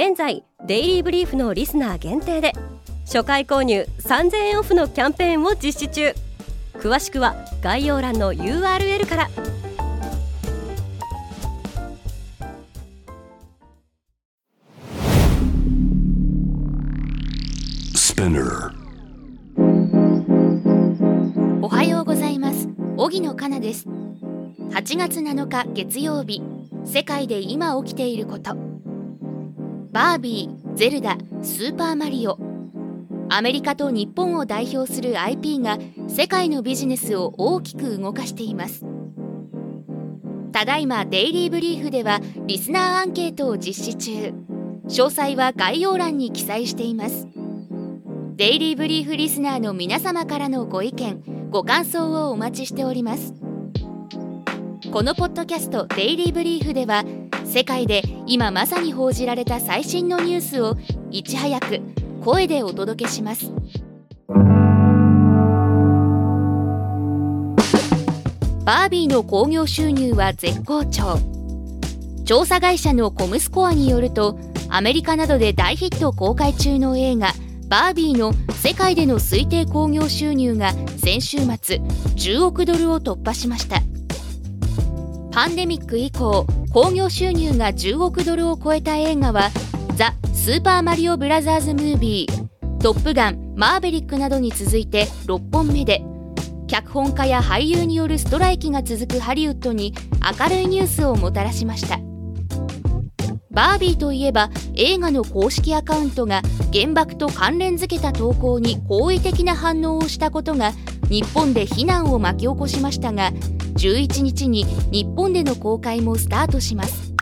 現在デイリーブリーフのリスナー限定で初回購入3000円オフのキャンペーンを実施中。詳しくは概要欄の URL から。おはようございます。荻野かなです。8月7日月曜日。世界で今起きていることバービー、ゼルダ、スーパーマリオ。アメリカと日本を代表する IP が世界のビジネスを大きく動かしています。ただいまデイリーブリーフではリスナーアンケートを実施中。詳細は概要欄に記載しています。デイリーブリーフリスナーの皆様からのご意見ご感想をお待ちしております。このポッドキャスト「デイリーブリーフ」では世界で今まさに報じられた最新のニュースをいち早く声でお届けします。バービーの興行収入は絶好調。調査会社のコムスコアによるとアメリカなどで大ヒット公開中の映画「バービー」の世界での推定興行収入が先週末10億ドルを突破しました。パンデミック以降興行収入が10億ドルを超えた映画は「ザ・スーパーマリオブラザーズ・ムービー」「トップガン」「マーヴェリック」などに続いて6本目で脚本家や俳優によるストライキが続くハリウッドに明るいニュースをもたらしました。バービーといえば映画の公式アカウントが原爆と関連づけた投稿に好意的な反応をしたことが日本で非難を巻き起こしましたが11日に日本での公開もスタートします。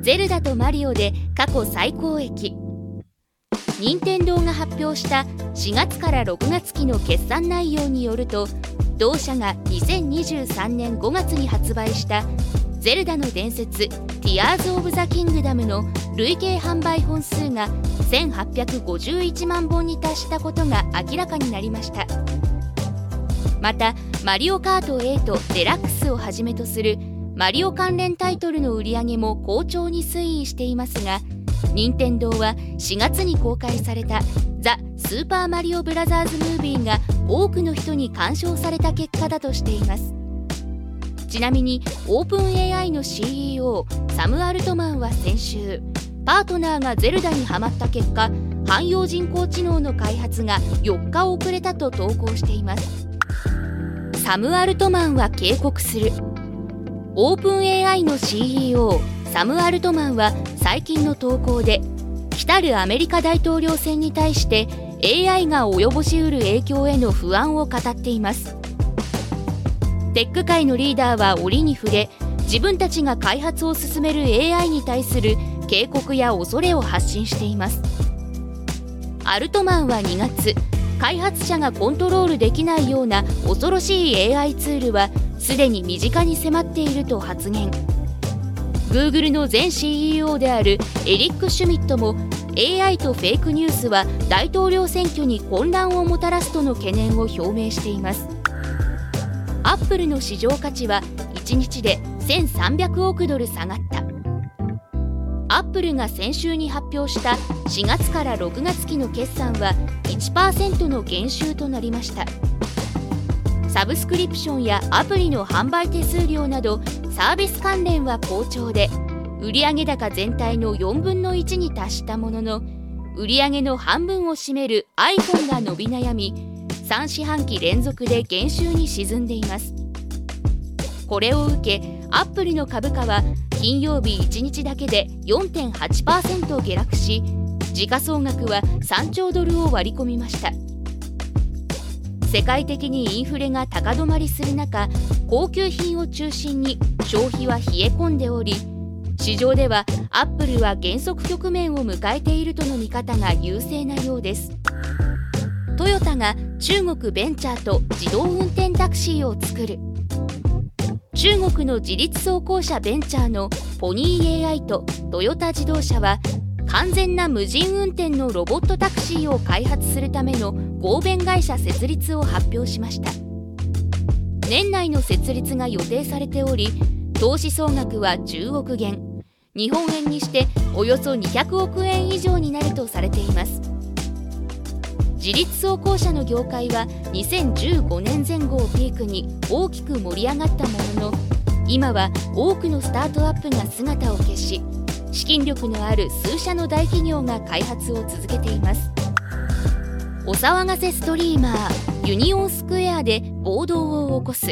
ゼルダとマリオで過去最高益。任天堂が発表した4月から6月期の決算内容によると同社が2023年5月に発売した「ゼルダの伝説ティアーズ・オブ・ザ・キングダム」の累計販売本数が1851万本に達したことが明らかになりました。また「マリオカート8デラックス」をはじめとするマリオ関連タイトルの売り上げも好調に推移していますが任天堂は4月に公開された「ザ・スーパーマリオブラザーズ・ムービー」が多くの人に鑑賞された結果だとしています。ちなみにオープン AI の CEO サム・アルトマンは先週パートナーがゼルダにはまった結果汎用人工知能の開発が4日遅れたと投稿しています。サム・アルトマンは警告する。オープン AI の CEO サム・アルトマンは最近の投稿で来たるアメリカ大統領選に対して AI が及ぼしうる影響への不安を語っています。テック界のリーダーは折に触れ自分たちが開発を進める AI に対する警告や恐れを発信しています。アルトマンは2月開発者がコントロールできないような恐ろしい AI ツールはすでに身近に迫っていると発言。Google の前 CEO であるエリック・シュミットも AI とフェイクニュースは大統領選挙に混乱をもたらすとの懸念を表明しています。アップルの市場価値は1日で1300億ドル下がった。アップルが先週に発表した4月から6月期の決算は1%の減収となりました。サブスクリプションやアプリの販売手数料などサービス関連は好調で売上高全体の4分の1に達したものの売上の半分を占める iPhone が伸び悩み3四半期連続で減収に沈んでいます。これを受けアップルの株価は金曜日1日だけで4.8%下落し時価総額は3兆ドルを割り込みました。世界的にインフレが高止まりする中高級品を中心に消費は冷え込んでおり市場ではアップルは減速局面を迎えているとの見方が優勢なようです。トヨタが中国ベンチャーと自動運転タクシーを作る。中国の自立走行車ベンチャーのポニー AI とトヨタ自動車は完全な無人運転のロボットタクシーを開発するための合弁会社設立を発表しました。年内の設立が予定されており投資総額は10億元。日本円にしておよそ200億円以上になるとされています。自立走行車の業界は2015年前後をピークに大きく盛り上がったものの今は多くのスタートアップが姿を消し資金力のある数社の大企業が開発を続けています。お騒がせストリーマーユニオンスクエアで暴動を起こす。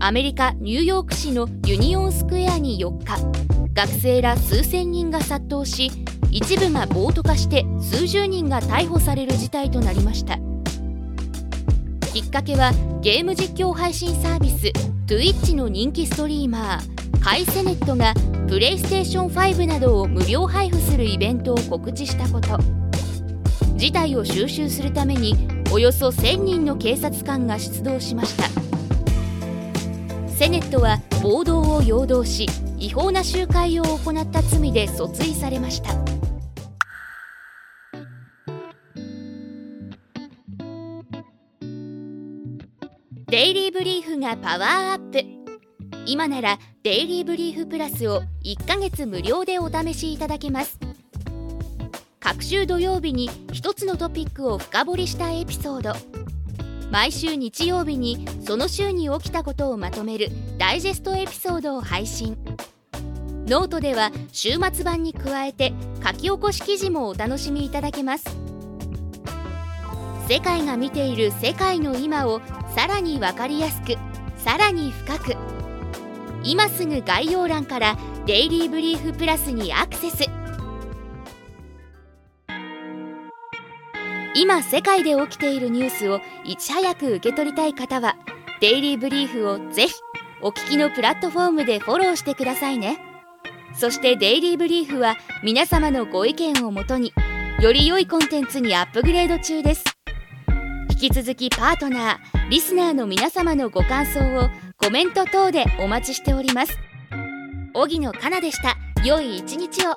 アメリカ・ニューヨーク市のユニオンスクエアに4日学生ら数千人が殺到し一部が暴徒化して数十人が逮捕される事態となりました。きっかけはゲーム実況配信サービス Twitch の人気ストリーマーカイセネットがプレイステーション5などを無料配布するイベントを告知したこと。事態を収拾するためにおよそ1000人の警察官が出動しました。セネットは暴動を陽動し違法な集会を行った罪で訴追されました。デイリーブリーフがパワーアップ。今ならデイリーブリーフプラスを1ヶ月無料でお試しいただけます。各週土曜日に1つのトピックを深掘りしたエピソード。毎週日曜日にその週に起きたことをまとめるダイジェストエピソードを配信。ノートでは週末版に加えて書き起こし記事もお楽しみいただけます。世界が見ている世界の今をさらに分かりやすくさらに深く。今すぐ概要欄からデイリーブリーフプラスにアクセス。今世界で起きているニュースをいち早く受け取りたい方はデイリーブリーフをぜひお聞きのプラットフォームでフォローしてくださいね。そしてデイリーブリーフは皆様のご意見をもとにより良いコンテンツにアップグレード中です。引き続きパートナーリスナーの皆様のご感想をコメント等でお待ちしております。荻野かなでした。良い一日を。